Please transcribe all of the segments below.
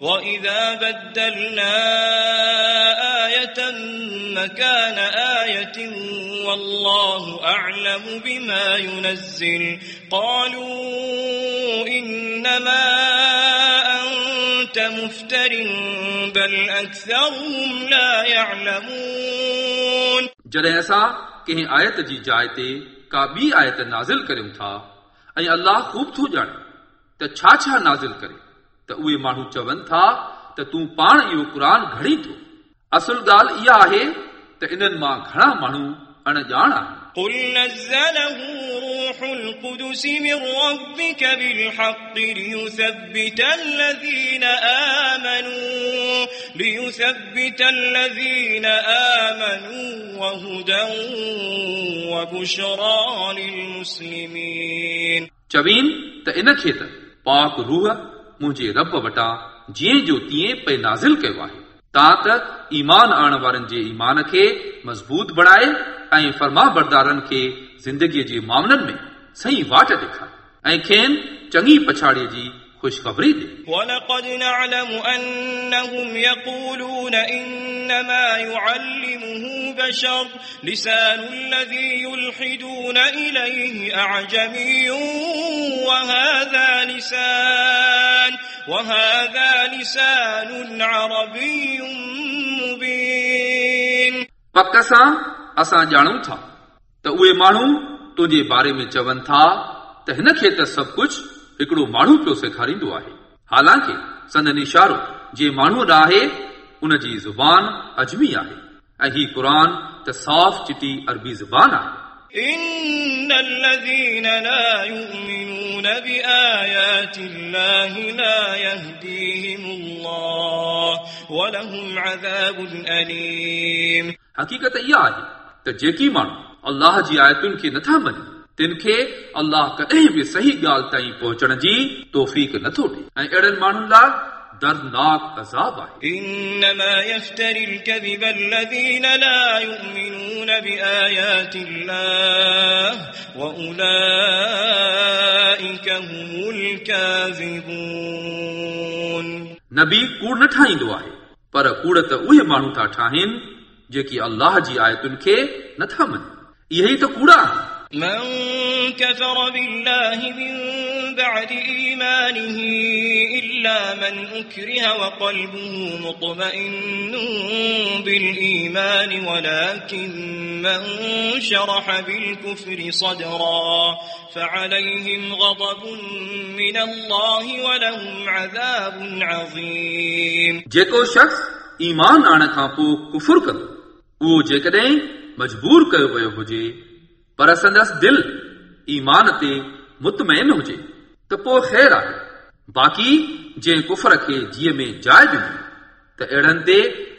وإذا بدلنا آية مكان آية والله أعلم بما ينزل قالوا إنما أنت مفتر بل أكثرهم لا يعلمون जॾहिं असां कंहिं आयत जी जाइ ते का ॿी आयत नाज़िल करियूं था ऐं अल्लाह ख़ूब थो ॼाणे त छा छा नाज़िल करे त उहे माण्हू चवनि था त तूं पाण इहो क़ुर घड़ी थो असुल ॻाल्हि इहा आहे त इन्हनि मां घणा माण्हू अणॼाण आहिनि قل نزله روح القدس من ربك بالحق ليثبت الذين آمنوا ليثبت الذين آمنوا وهدى وبشرى للمسلمين चवीन त इन खे त पाक रूह मुंहिंजे रब वटां जीअं जो तीअं पे नाज़िल कयो आहे तां त ईमान आणण वारनि जे ईमान खे मज़बूत बणाए ऐं फर्मा बरदारनि खे ज़िंदगीअ जे मामलनि में सही वाट ॾेखारे ऐं खेनि चङी पछाड़ीअ जी ख़ुशख़बरी ॾे ولقد نعلم أنهم يقولون إنما يعلمه بشر لسان الذي يلحدون إليه أعجمي وهذا لسان وهذا لسان عربي مبين पक सां असां ॼाणूं था त उहे माण्हू तुंहिंजे बारे में चवनि था त हिन खे त सभु कुझु हिकिड़ो माण्हू पियो सेखारींदो आहे हालांकि संदन इशारो जे माण्हू ॾांहुं आहे उन जी ज़ुबान अजमी आहे ऐं ही क़ुर त साफ़ चिटी अरबी ज़ुबान आहे إن الذين لا يؤمنون بآيات الله لا يهديهم الله ولهم عذاب أليم हक़ीक़त इहा आहे त जेकी माण्हू अल्लाह जी आयतुनि खे नथा मञनि तिन खे अल्लाह कॾहिं बि सही ॻाल्हि ताईं पहुचण जी तौफ़ीक नथो ॾे ऐं अहिड़नि माण्हुनि लाइ दर्दनाक अज़ाब आहे إنما يفتري الكذب الذين لا يؤمنون بآيات الله وأولئك هم الكاذبون नबी कूड़ न ठाहींदो आहे पर कूड़ त उहे माण्हू था ठाहिनि जेकी अल्लाह जी आयतुनि खे नथा मञनि इहे ई त कूड़ा आहिनि من كفر بالله من بعد إيمانه إلا من أكره وقلبه مطمئن بالإيمان ولكن من شرح بالكفر صدرا فعليهم غضب من الله ولهم عذاب عظيم जेको शख़्स ईमान आणण खां पोइ कुफुर कंदो उहो जेकॾहिं मजबूर कयो वियो हुजे पर संदसि दिलि ईमान ते मुतमैन हुजे त पोइ ख़ैर आहे बाक़ी जंहिं कुफर खे जीअ में जाइ ॾिनी त अहिड़नि ते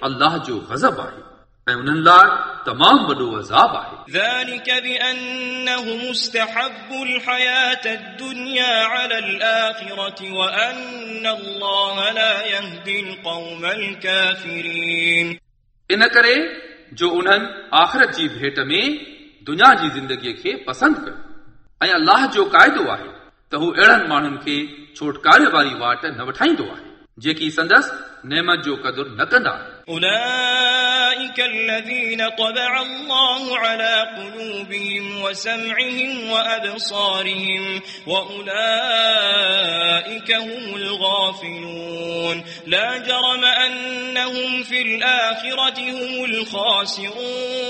अल्लाह जो गज़ब आहे ऐं उन्हनि लाइ तमामु वॾो अज़ाब आहे ذلك بأنهم استحبوا الحياة الدنيا على الآخرة وأن الله لا يهدي القوم الكافرين इन करे जो उन्हनि आख़िरत जी भेट में दुनिया जी ज़िंदगीअ खे पसंदि कयो ऐं अल्लाह जो क़ाइदो आहे त हू अहिड़नि माण्हुनि खे छोटकारे वारी वाट न वठाईंदो आहे जेकी संदसि नेमत जो क़दुरु न कंदा أولئك الذين طبع الله على قلوبهم وسمعهم وأبصارهم وأولئك هم الغافلون لا جرم أنهم في الآخرة هم الخاسرون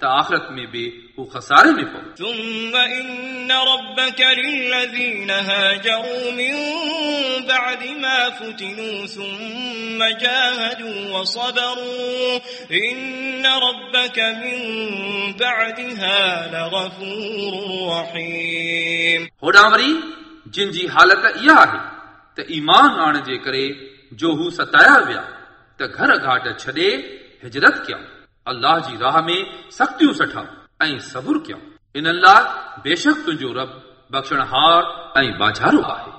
त आख़िरत में बि हू खसारे में पवनि ثم إن ربك للذين هاجروا من بعد ما فتنوا ثم جاهدوا وصبروا إن ربك من بعدها لغفور رحيم होॾां वरी जिन जी हालत इहा आहे त ईमान आणण जे करे जो हू सताया विया त घर घाट छॾे हिजरत कयूं अल्लाह जी राह में सख़्तियूं सठा ऐं सबुर कयूं इन्हनि लाइ बेशक तुंहिंजो रब बख़्शणहार ऐं बाझारो आहे